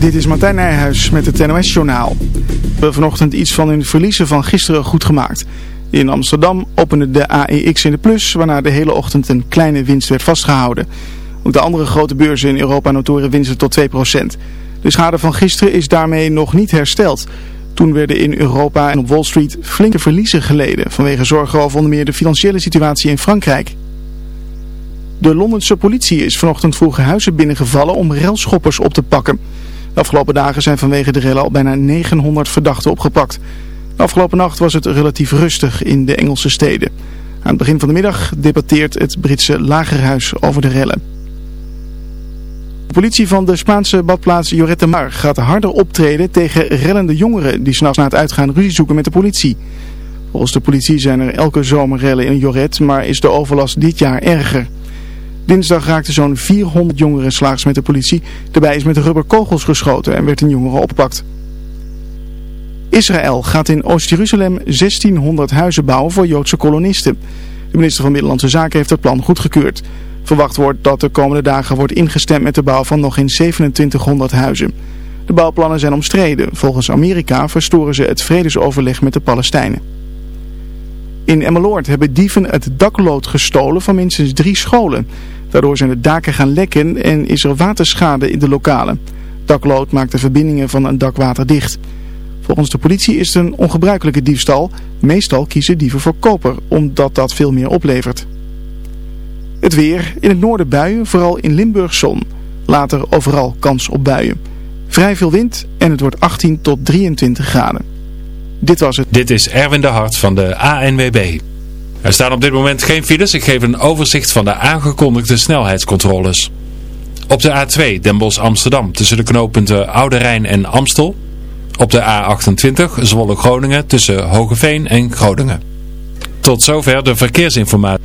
Dit is Martijn Nijhuis met het NOS-journaal. We hebben vanochtend iets van hun verliezen van gisteren goed gemaakt. In Amsterdam opende de AEX in de plus, waarna de hele ochtend een kleine winst werd vastgehouden. Ook de andere grote beurzen in Europa notoren winsten tot 2%. De schade van gisteren is daarmee nog niet hersteld. Toen werden in Europa en op Wall Street flinke verliezen geleden vanwege zorgen over onder meer de financiële situatie in Frankrijk. De Londense politie is vanochtend vroeg huizen binnengevallen om relschoppers op te pakken. De afgelopen dagen zijn vanwege de rellen al bijna 900 verdachten opgepakt. De afgelopen nacht was het relatief rustig in de Engelse steden. Aan het begin van de middag debatteert het Britse lagerhuis over de rellen. De politie van de Spaanse badplaats Lloret de Mar gaat harder optreden tegen rellende jongeren die s'nachts na het uitgaan ruzie zoeken met de politie. Volgens de politie zijn er elke zomer rellen in Lloret, maar is de overlast dit jaar erger. Dinsdag raakten zo'n 400 jongeren slaags met de politie. Daarbij is met rubberkogels geschoten en werd een jongere opgepakt. Israël gaat in Oost-Jeruzalem 1600 huizen bouwen voor Joodse kolonisten. De minister van Binnenlandse Zaken heeft het plan goedgekeurd. Verwacht wordt dat de komende dagen wordt ingestemd met de bouw van nog eens 2700 huizen. De bouwplannen zijn omstreden. Volgens Amerika verstoren ze het vredesoverleg met de Palestijnen. In Emmeloord hebben dieven het daklood gestolen van minstens drie scholen. Daardoor zijn de daken gaan lekken en is er waterschade in de lokalen. Daklood maakt de verbindingen van een dakwater dicht. Volgens de politie is het een ongebruikelijke diefstal. Meestal kiezen dieven voor koper, omdat dat veel meer oplevert. Het weer. In het noorden buien, vooral in Limburg zon. Later overal kans op buien. Vrij veel wind en het wordt 18 tot 23 graden. Dit was het. Dit is Erwin de Hart van de ANWB. Er staan op dit moment geen files. Ik geef een overzicht van de aangekondigde snelheidscontroles. Op de A2 Den Bosch Amsterdam tussen de knooppunten Oude Rijn en Amstel. Op de A28 Zwolle Groningen tussen Hogeveen en Groningen. Tot zover de verkeersinformatie.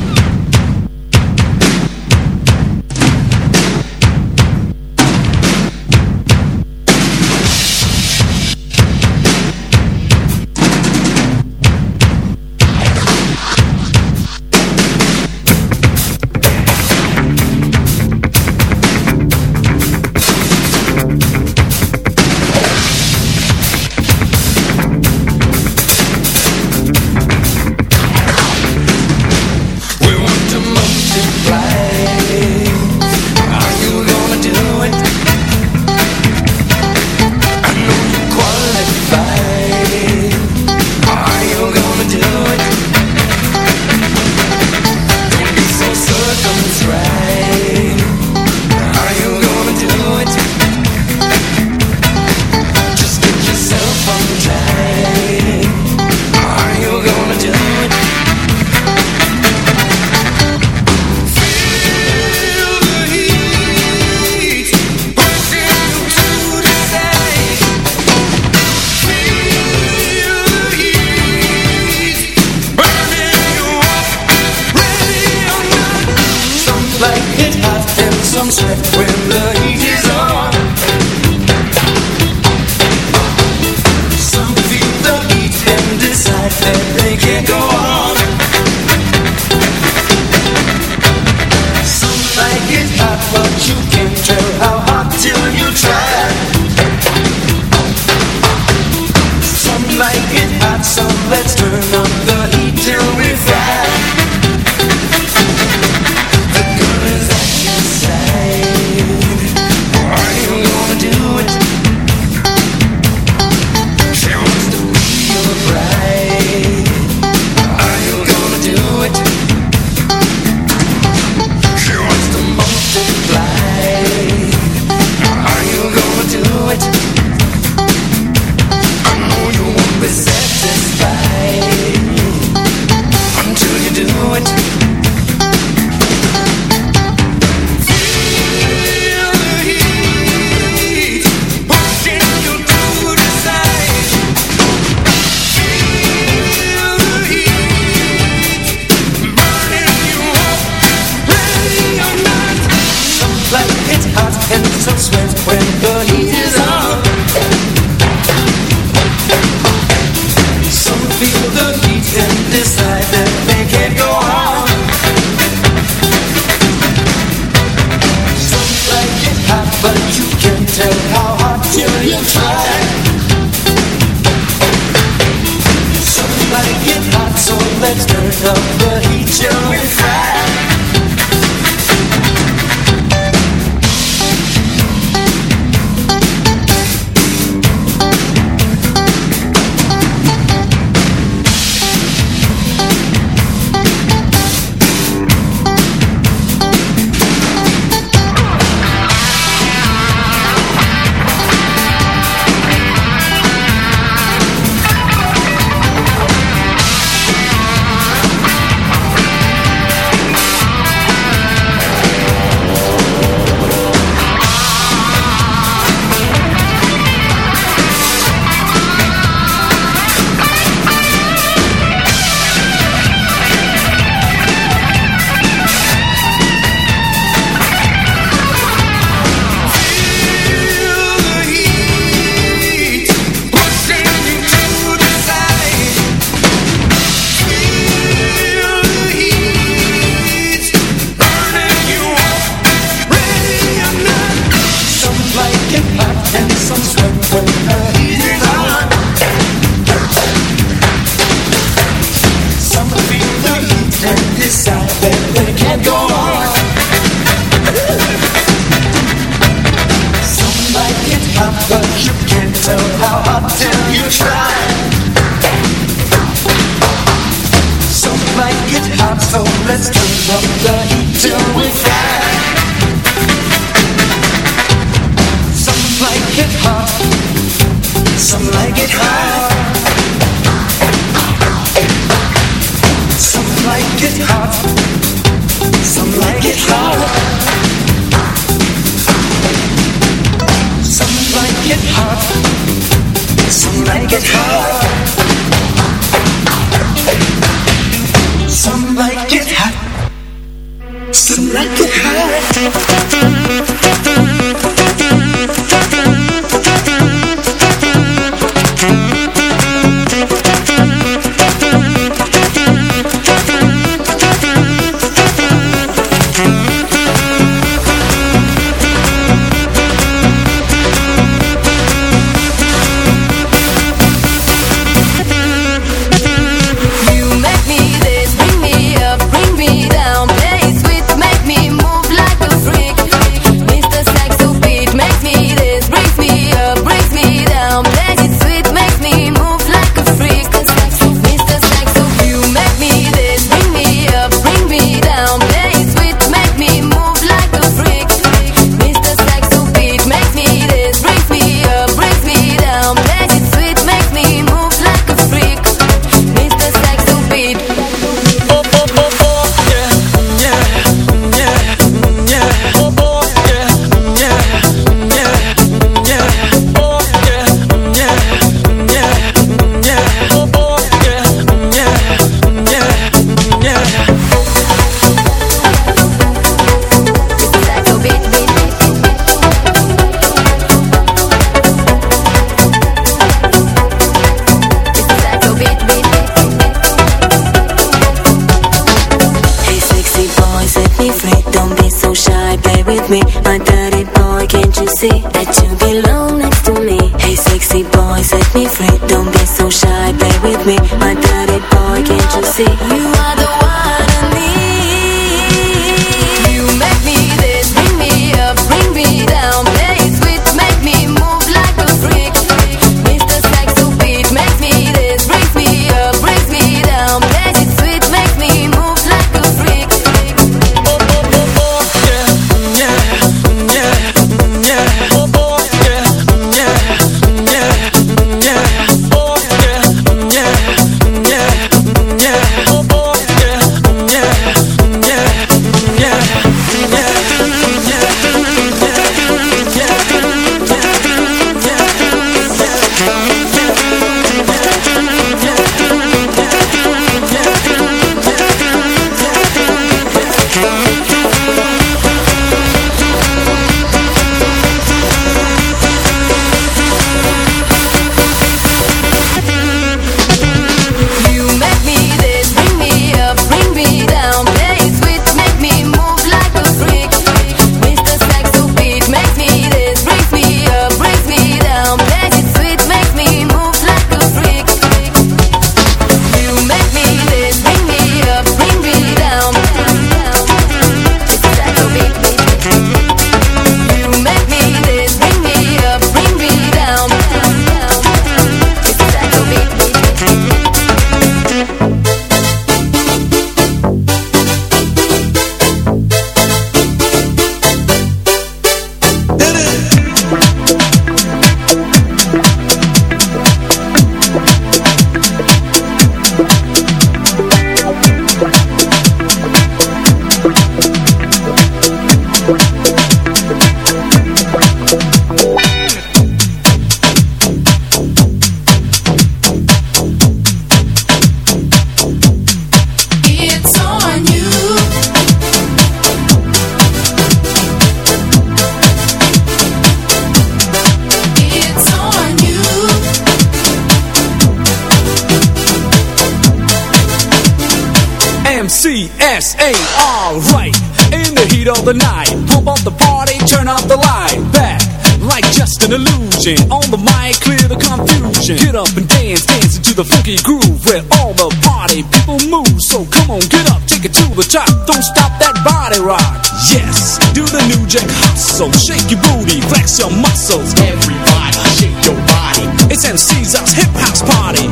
Hustle. Shake your booty, flex your muscles. Everybody, shake your body. It's MC's us hip house party.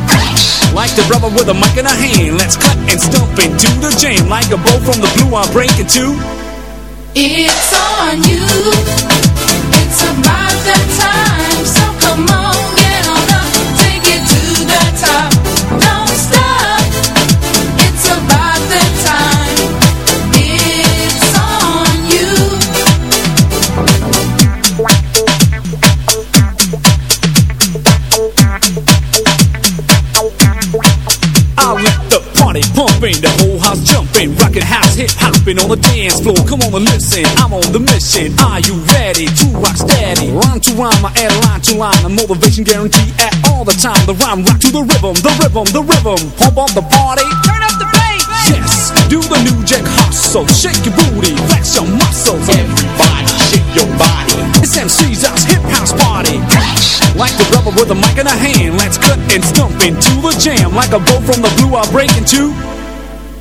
Like the brother with a mic in a hand, let's cut and stomp into the jam. Like a bow from the blue, I'm breaking two. It's on you. It's about that time. So come on, party pumping, the whole house jumping, rocking house, hip hopping on the dance floor. Come on and listen, I'm on the mission. Are you ready to rock steady? Rhyme to rhyme, I add line to line, a motivation guarantee at all the time. The rhyme rock to the rhythm, the rhythm, the rhythm. Pump up the party, turn up the bass. Yes, do the new jack hustle, shake your booty, flex your muscles. Everybody, shake your body. It's MC's house, hip house party. Like the rubber with a mic in a hand, let's cut and stomp into the jam. Like a bow from the blue, I'll break into.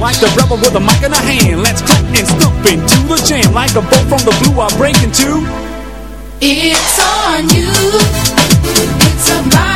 Like the rebel with a mic in a hand. Let's clap and stomp into the jam. Like a bolt from the blue I break into. It's on you. It's about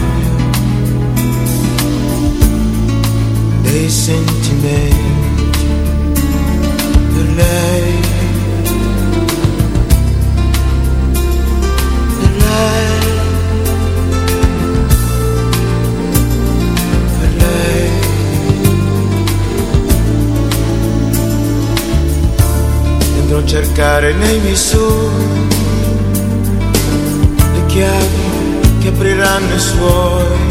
dei sentimenti per lei, per lei, per lei. Andrò cercare nei miei sogni le chiavi che apriranno i suoi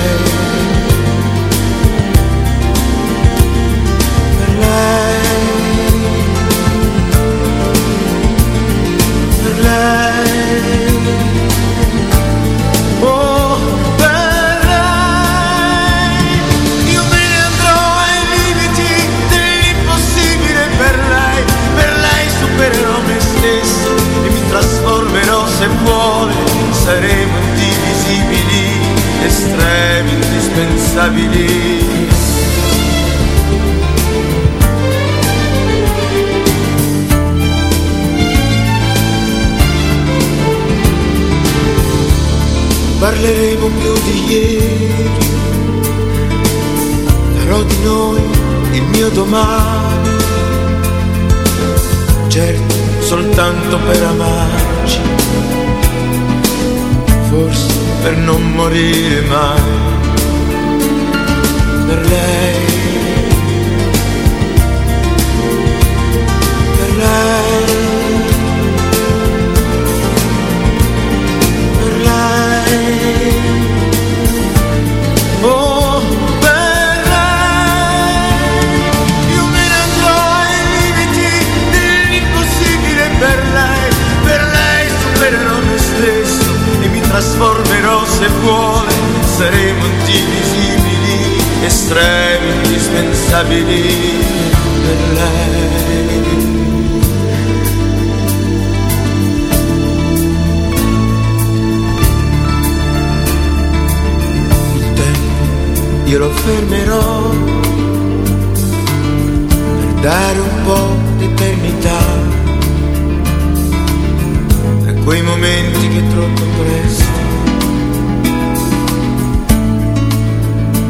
troppo presto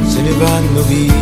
se ne vanno via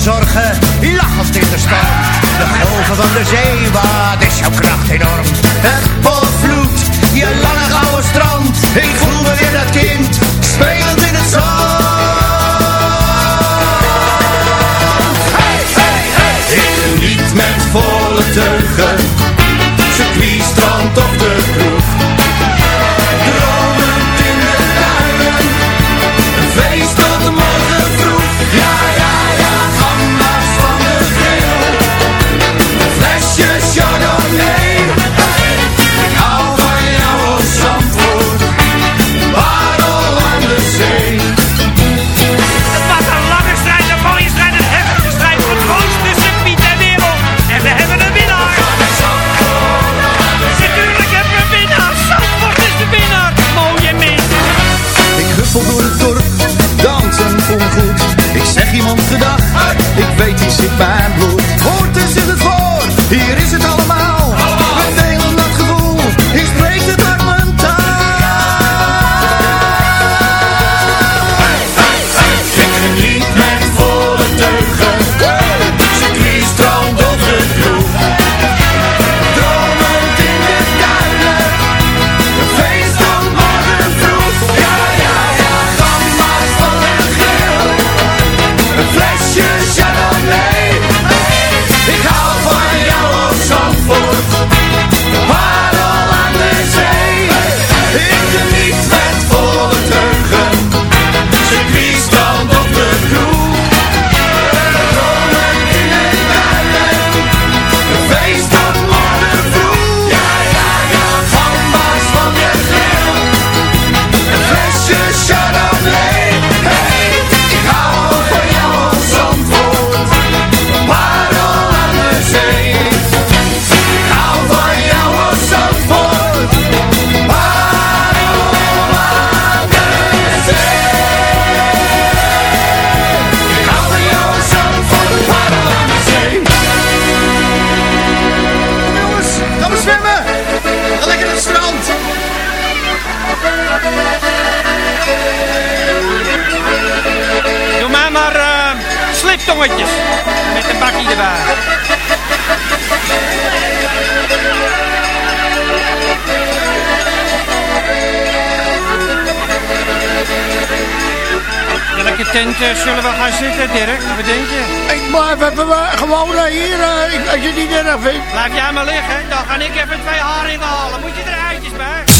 zorgen, als in de storm. De golven van de zee, wat is jouw kracht enorm? Het volvloed je lange gouden strand. Ik voel me weer dat kind, spelend in het zand. Hey, hey, hey! Ik geniet met volle teugen, circuit, strand of de kroeg. de dag. Ik weet die zit mijn bloed. jongetjes. Met een bakkie erbij. Welke tent eh, zullen we gaan zitten, Dirk? Wat denk je? Ik, maar we, eh, gewoon eh, hier, als je niet eraf vindt. Laat jij maar liggen, dan ga ik even twee haringen halen.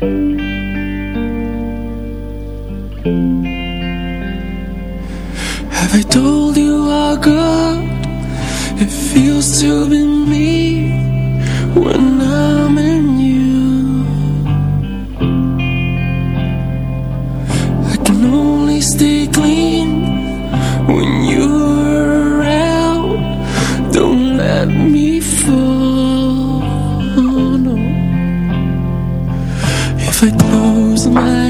Have I told you how good it feels to be me when I'm in you? I can only stay clean when you my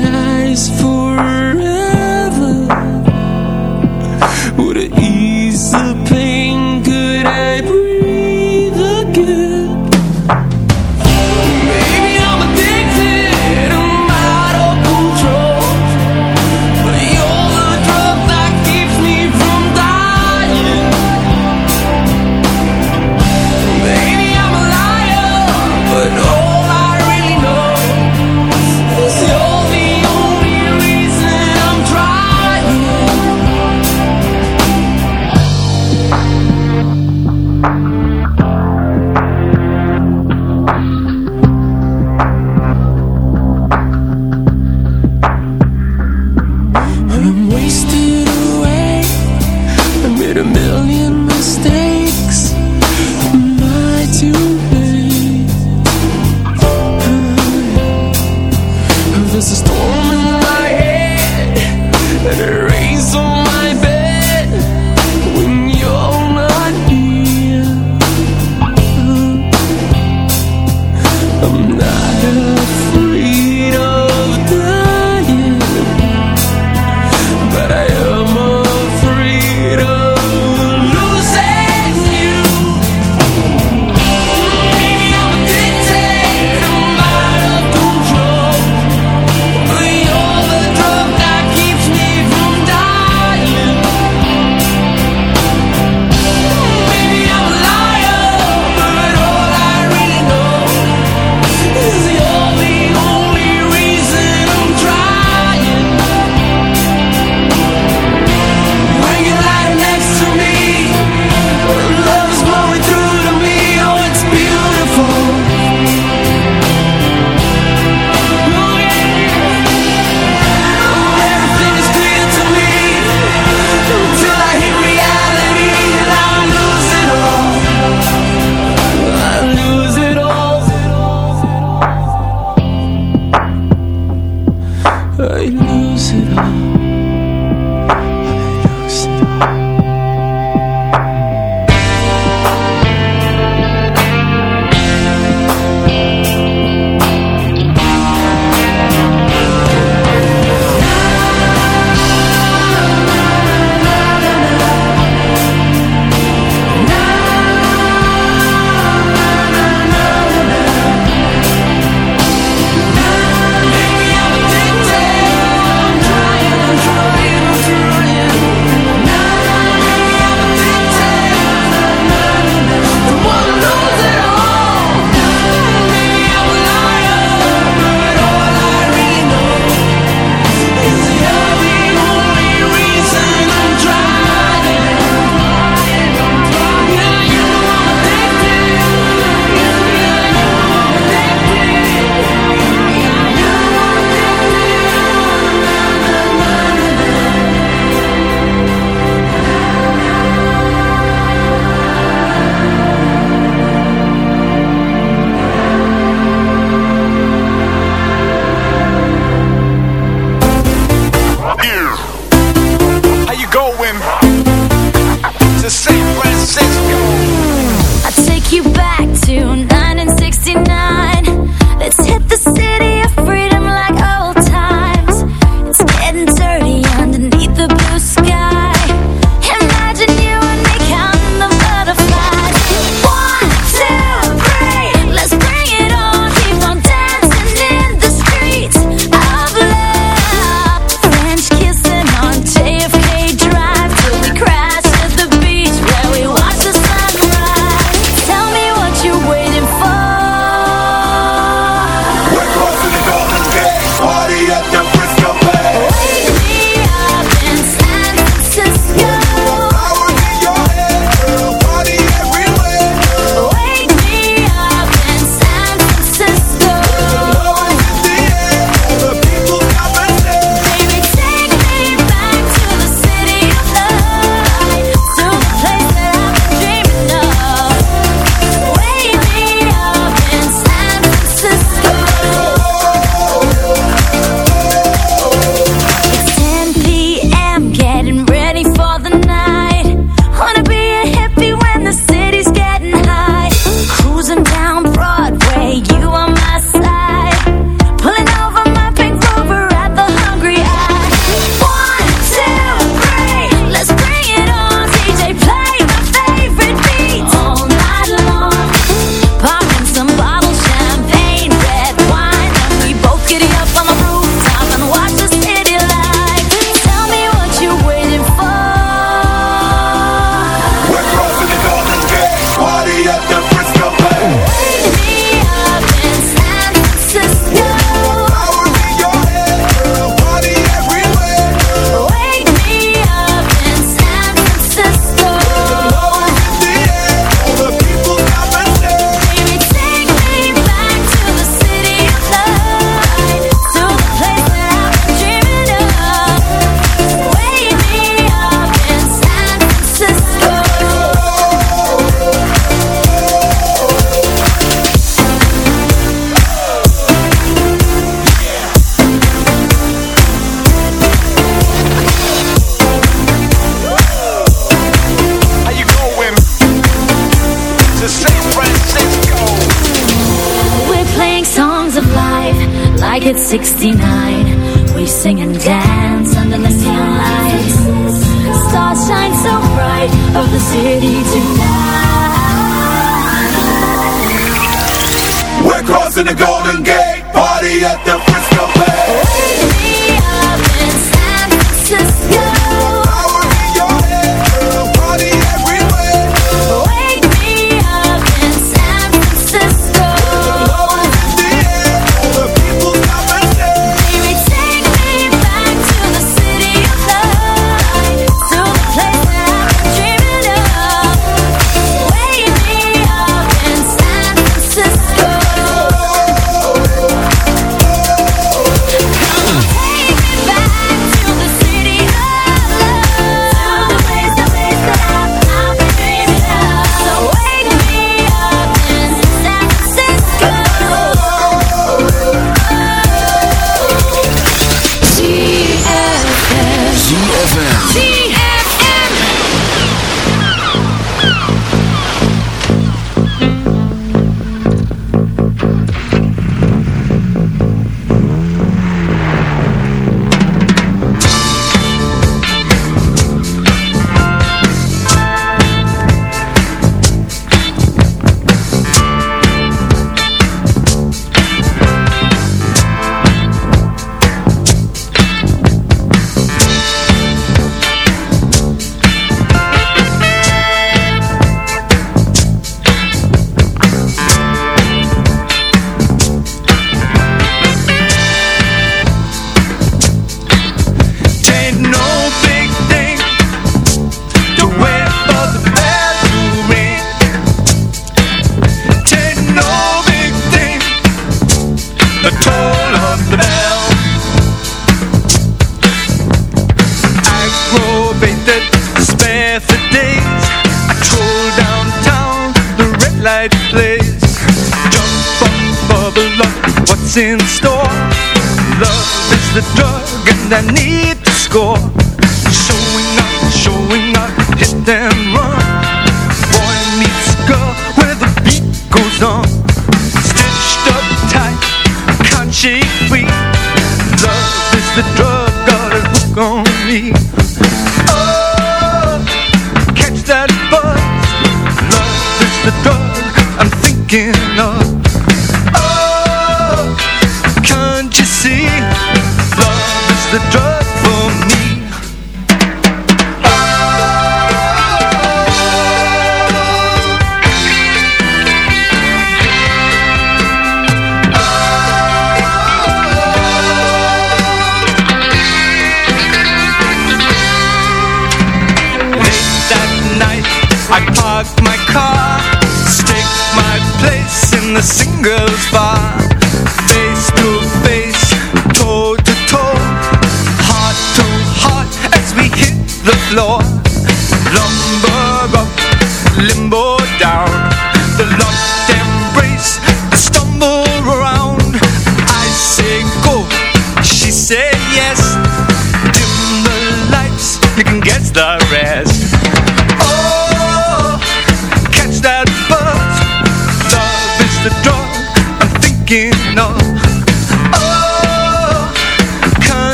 again. No.